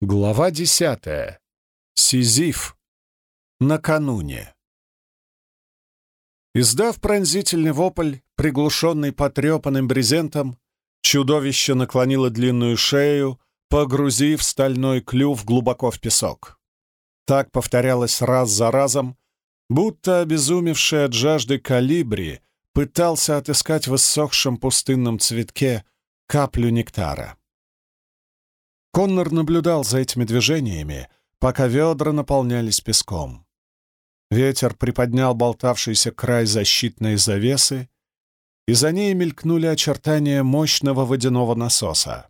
Глава десятая. Сизиф. Накануне. Издав пронзительный вопль, приглушенный потрепанным брезентом, чудовище наклонило длинную шею, погрузив стальной клюв глубоко в песок. Так повторялось раз за разом, будто обезумевший от жажды калибри пытался отыскать в иссохшем пустынном цветке каплю нектара. Коннор наблюдал за этими движениями, пока ведра наполнялись песком. Ветер приподнял болтавшийся край защитной завесы, и за ней мелькнули очертания мощного водяного насоса.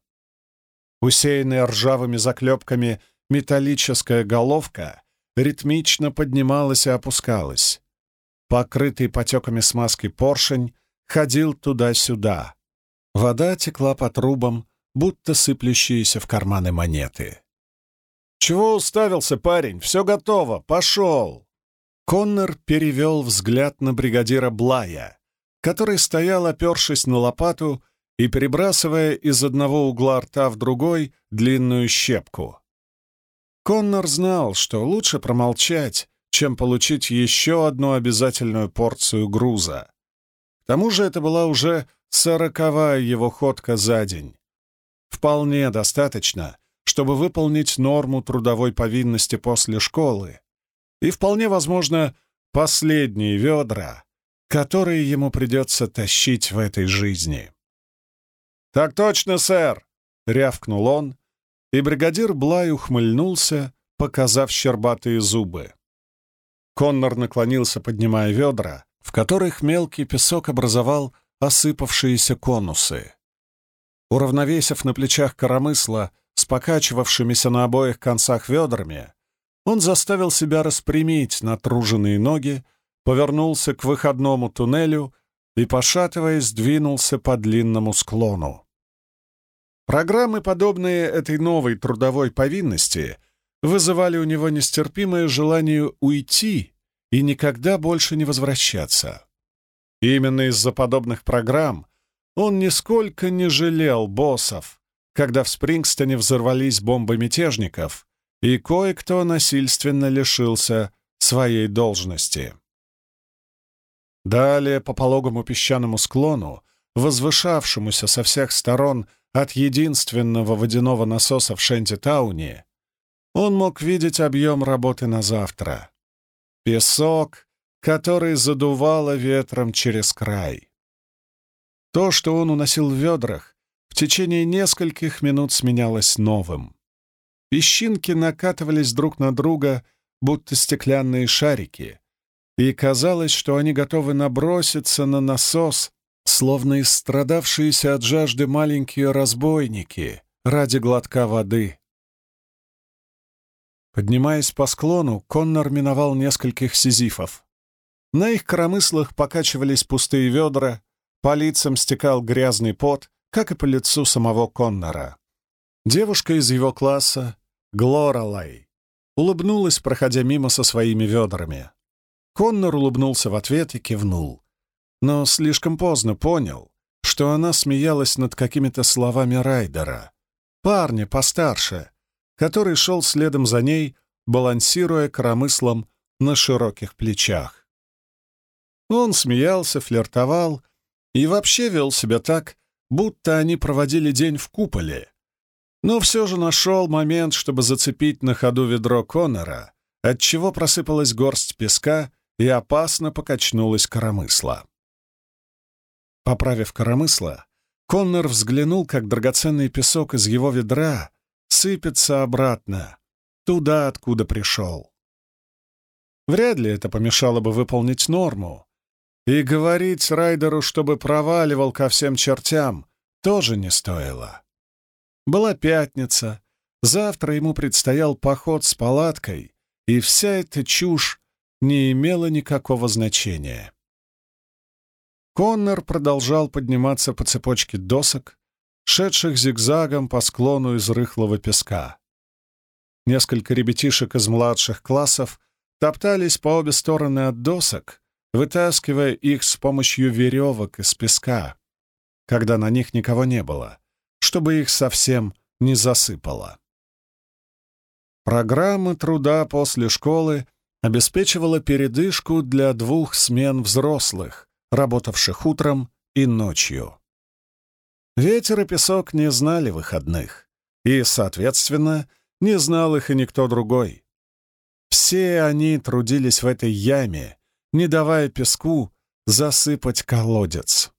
Усеянная ржавыми заклепками металлическая головка ритмично поднималась и опускалась. Покрытый потеками смазки поршень ходил туда-сюда. Вода текла по трубам, будто сыплющиеся в карманы монеты. «Чего уставился, парень? Все готово! Пошел!» Коннор перевел взгляд на бригадира Блая, который стоял, опершись на лопату и перебрасывая из одного угла рта в другой длинную щепку. Коннор знал, что лучше промолчать, чем получить еще одну обязательную порцию груза. К тому же это была уже сороковая его ходка за день. Вполне достаточно, чтобы выполнить норму трудовой повинности после школы, и вполне возможно последние ведра, которые ему придется тащить в этой жизни. «Так точно, сэр!» — рявкнул он, и бригадир Блай ухмыльнулся, показав щербатые зубы. Коннор наклонился, поднимая ведра, в которых мелкий песок образовал осыпавшиеся конусы. Уравновесив на плечах коромысла с покачивавшимися на обоих концах ведрами, он заставил себя распрямить натруженные ноги, повернулся к выходному туннелю и, пошатываясь, двинулся по длинному склону. Программы, подобные этой новой трудовой повинности, вызывали у него нестерпимое желание уйти и никогда больше не возвращаться. Именно из-за подобных программ он нисколько не жалел боссов, когда в Спрингстоне взорвались бомбы мятежников, и кое-кто насильственно лишился своей должности. Далее по пологому песчаному склону, возвышавшемуся со всех сторон от единственного водяного насоса в Шенти-тауне, он мог видеть объем работы на завтра. Песок, который задувало ветром через край. То, что он уносил в ведрах, в течение нескольких минут сменялось новым. Песчинки накатывались друг на друга, будто стеклянные шарики, и казалось, что они готовы наброситься на насос, словно истрадавшиеся от жажды маленькие разбойники ради глотка воды. Поднимаясь по склону, Коннор миновал нескольких сизифов. На их коромыслах покачивались пустые ведра, по лицам стекал грязный пот, как и по лицу самого Коннора. Девушка из его класса, Глоралай, улыбнулась, проходя мимо со своими ведрами. Коннор улыбнулся в ответ и кивнул. Но слишком поздно понял, что она смеялась над какими-то словами Райдера, парня постарше, который шел следом за ней, балансируя коромыслом на широких плечах. Он смеялся, флиртовал и вообще вел себя так, будто они проводили день в куполе. Но все же нашел момент, чтобы зацепить на ходу ведро Коннора, отчего просыпалась горсть песка и опасно покачнулась коромысла. Поправив коромысло, Коннор взглянул, как драгоценный песок из его ведра сыпется обратно, туда, откуда пришел. Вряд ли это помешало бы выполнить норму, и говорить Райдеру, чтобы проваливал ко всем чертям, тоже не стоило. Была пятница, завтра ему предстоял поход с палаткой, и вся эта чушь не имела никакого значения. Коннор продолжал подниматься по цепочке досок, шедших зигзагом по склону из рыхлого песка. Несколько ребятишек из младших классов топтались по обе стороны от досок, вытаскивая их с помощью веревок из песка, когда на них никого не было, чтобы их совсем не засыпало. Программа труда после школы обеспечивала передышку для двух смен взрослых, работавших утром и ночью. Ветер и песок не знали выходных, и, соответственно, не знал их и никто другой. Все они трудились в этой яме, не давая песку засыпать колодец.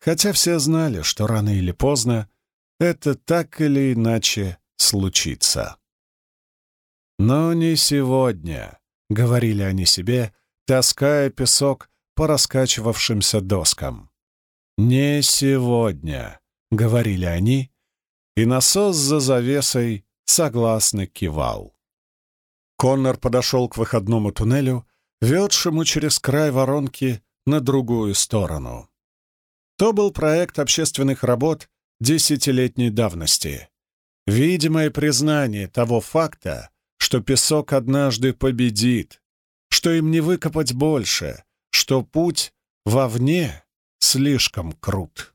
Хотя все знали, что рано или поздно это так или иначе случится. «Но не сегодня», — говорили они себе, таская песок по раскачивавшимся доскам. «Не сегодня», — говорили они, и насос за завесой согласно кивал. Коннор подошел к выходному туннелю, ведшему через край воронки на другую сторону. То был проект общественных работ десятилетней давности. Видимое признание того факта, что песок однажды победит, что им не выкопать больше, что путь вовне слишком крут.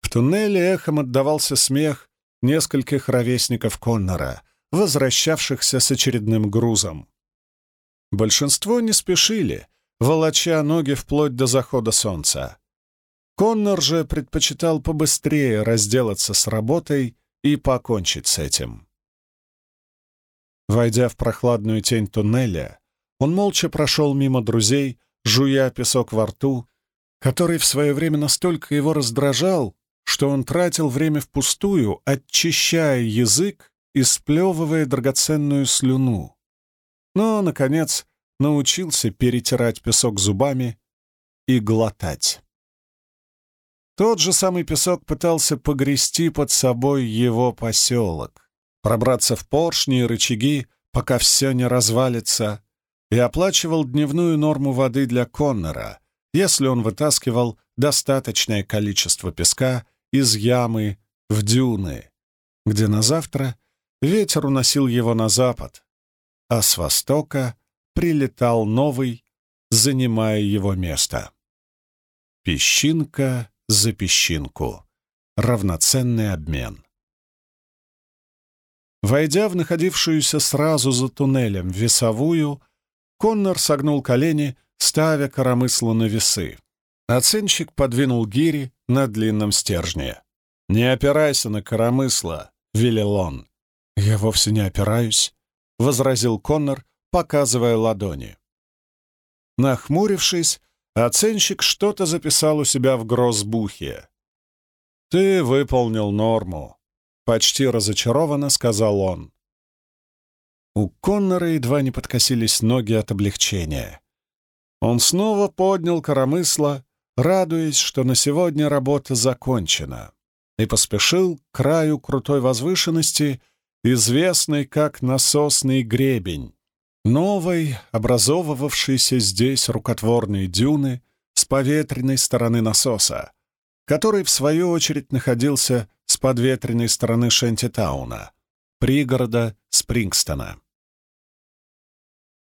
В туннеле эхом отдавался смех нескольких ровесников Коннора, возвращавшихся с очередным грузом. Большинство не спешили, волоча ноги вплоть до захода солнца. Коннор же предпочитал побыстрее разделаться с работой и покончить с этим. Войдя в прохладную тень туннеля, он молча прошел мимо друзей, жуя песок во рту, который в свое время настолько его раздражал, что он тратил время впустую, очищая язык и сплевывая драгоценную слюну. Но, наконец, научился перетирать песок зубами и глотать. Тот же самый песок пытался погрести под собой его поселок, пробраться в поршни и рычаги, пока все не развалится, и оплачивал дневную норму воды для Коннора, если он вытаскивал достаточное количество песка из ямы в дюны, где на завтра ветер уносил его на запад, а с востока прилетал новый, занимая его место. Песчинка за песчинку. Равноценный обмен. Войдя в находившуюся сразу за туннелем весовую, Коннор согнул колени, ставя коромысло на весы. Оценщик подвинул гири на длинном стержне. «Не опирайся на коромысло», — велел он. «Я вовсе не опираюсь», — возразил Коннор, показывая ладони. Нахмурившись, оценщик что-то записал у себя в гроссбухе. «Ты выполнил норму», — почти разочарованно сказал он. У Коннора едва не подкосились ноги от облегчения. Он снова поднял коромысло, радуясь, что на сегодня работа закончена, и поспешил к краю крутой возвышенности, известной как насосный гребень, новой, образовывавшейся здесь рукотворной дюны с поветренной стороны насоса, который, в свою очередь, находился с подветренной стороны Шентитауна, пригорода Спрингстона.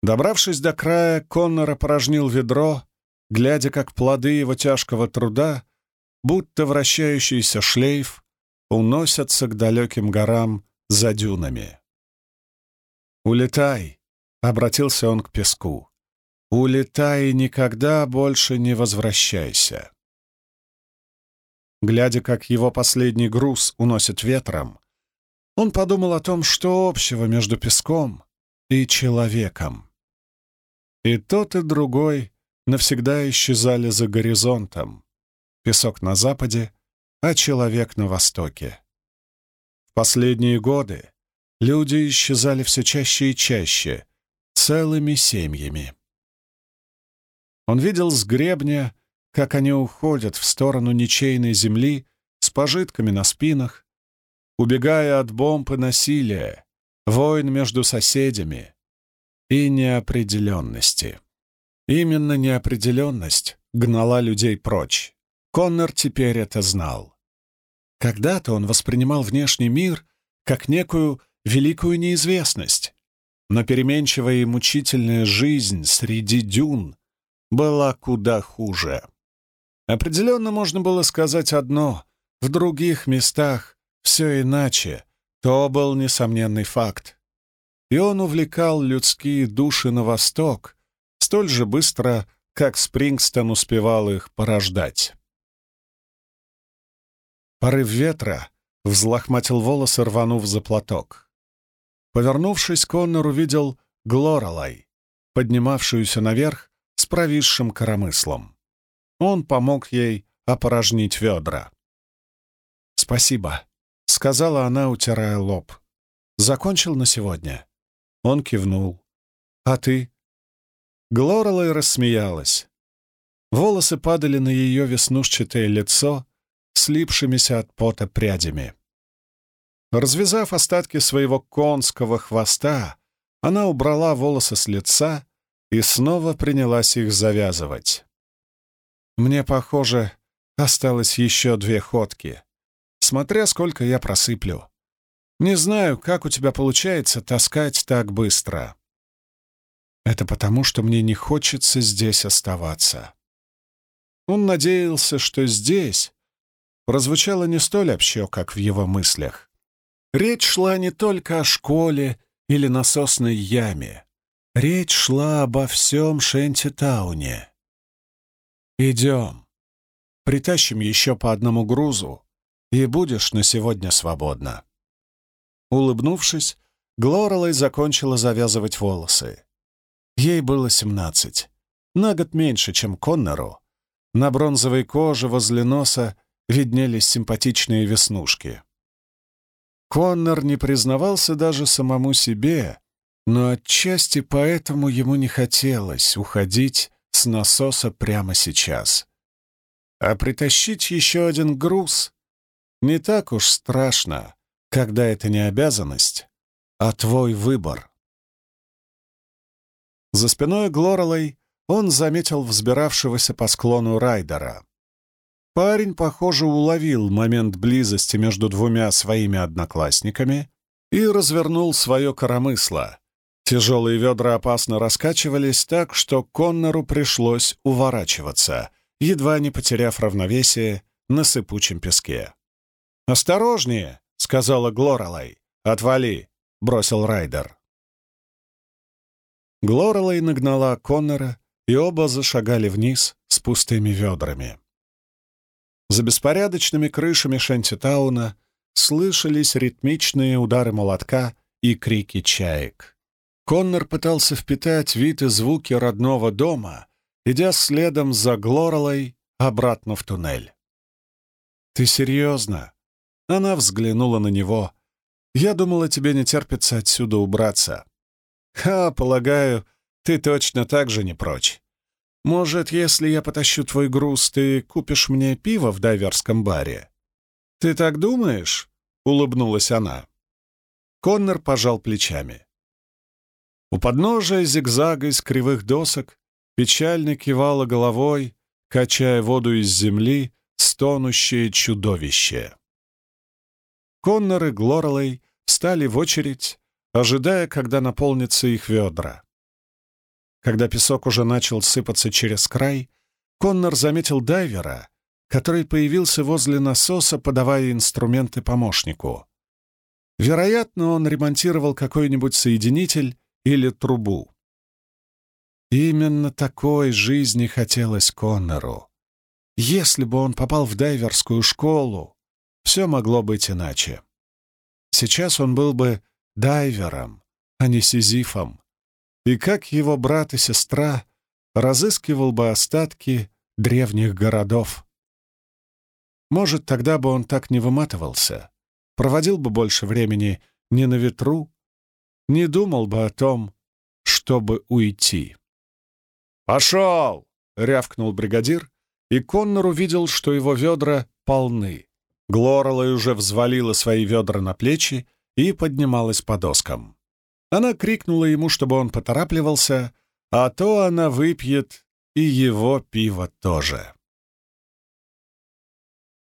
Добравшись до края, Коннор опорожнил ведро, глядя, как плоды его тяжкого труда, будто вращающийся шлейф, уносятся к далеким горам за дюнами. «Улетай!» — обратился он к песку. «Улетай и никогда больше не возвращайся». Глядя, как его последний груз уносит ветром, он подумал о том, что общего между песком и человеком. И тот, и другой навсегда исчезали за горизонтом. Песок на западе, а человек на востоке. Последние годы люди исчезали все чаще и чаще, целыми семьями. Он видел с гребня, как они уходят в сторону ничейной земли с пожитками на спинах, убегая от бомб и насилия, войн между соседями и неопределенности. Именно неопределенность гнала людей прочь. Коннор теперь это знал. Когда-то он воспринимал внешний мир как некую великую неизвестность, но переменчивая и мучительная жизнь среди дюн была куда хуже. Определенно можно было сказать одно — в других местах все иначе, То был несомненный факт. И он увлекал людские души на восток столь же быстро, как Спрингстон успевал их порождать. Порыв ветра взлохматил волосы, рванув за платок. Повернувшись, Коннор увидел Глоралай, поднимавшуюся наверх с провисшим коромыслом. Он помог ей опорожнить ведра. «Спасибо», — сказала она, утирая лоб. «Закончил на сегодня?» Он кивнул. «А ты?» Глоралай рассмеялась. Волосы падали на ее веснушчатое лицо, слипшимися от пота прядями. Развязав остатки своего конского хвоста, она убрала волосы с лица и снова принялась их завязывать. Мне, похоже, осталось еще две ходки, смотря сколько я просыплю. Не знаю, как у тебя получается таскать так быстро. Это потому, что мне не хочется здесь оставаться. Он надеялся, что здесь прозвучало не столь общо, как в его мыслях. Речь шла не только о школе или насосной яме. Речь шла обо всем Шенти-тауне. «Идем. Притащим еще по одному грузу, и будешь на сегодня свободна». Улыбнувшись, Глоралой закончила завязывать волосы. Ей было семнадцать, на год меньше, чем Коннору. На бронзовой коже возле носа виднелись симпатичные веснушки. Коннор не признавался даже самому себе, но отчасти поэтому ему не хотелось уходить с насоса прямо сейчас. А притащить еще один груз не так уж страшно, когда это не обязанность, а твой выбор. За спиной Глоралой он заметил взбиравшегося по склону Райдера. Парень, похоже, уловил момент близости между двумя своими одноклассниками и развернул свое коромысло, Тяжелые ведра опасно раскачивались так, что Коннору пришлось уворачиваться, едва не потеряв равновесие на сыпучем песке. «Осторожнее!» — сказала Глоралай. «Отвали!» — бросил Райдер. Глоралай нагнала Коннора, и оба зашагали вниз с пустыми ведрами. За беспорядочными крышами Шентитауна слышались ритмичные удары молотка и крики чаек. Коннор пытался впитать вид и звуки родного дома, идя следом за Глоралой обратно в туннель. «Ты серьезно?» Она взглянула на него. «Я думала, тебе не терпится отсюда убраться». «Ха, полагаю, ты точно так же не прочь. Может, если я потащу твой груз, ты купишь мне пиво в дайверском баре?» «Ты так думаешь?» — улыбнулась она. Коннор пожал плечами. У подножия зигзага из кривых досок печально кивало головой, качая воду из земли, стонущее чудовище. Коннор и Глоралей встали в очередь, ожидая, когда наполнятся их ведра. Когда песок уже начал сыпаться через край, Коннор заметил дайвера, который появился возле насоса, подавая инструменты помощнику. Вероятно, он ремонтировал какой-нибудь соединитель или трубу. Именно такой жизни хотелось Коннору. Если бы он попал в дайверскую школу, все могло быть иначе. Сейчас он был бы дайвером, а не сизифом, и, как его брат и сестра, разыскивал бы остатки древних городов. Может, тогда бы он так не выматывался, проводил бы больше времени не на ветру, не думал бы о том, чтобы уйти. «Пошел!» — рявкнул бригадир, и Коннор увидел, что его ведра полны. Глоралой уже взвалила свои ведра на плечи и поднималась по доскам. Она крикнула ему, чтобы он поторапливался, а то она выпьет и его пиво тоже.